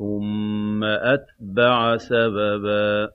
ثُمَّ أَتْبَعَ سَبَبًا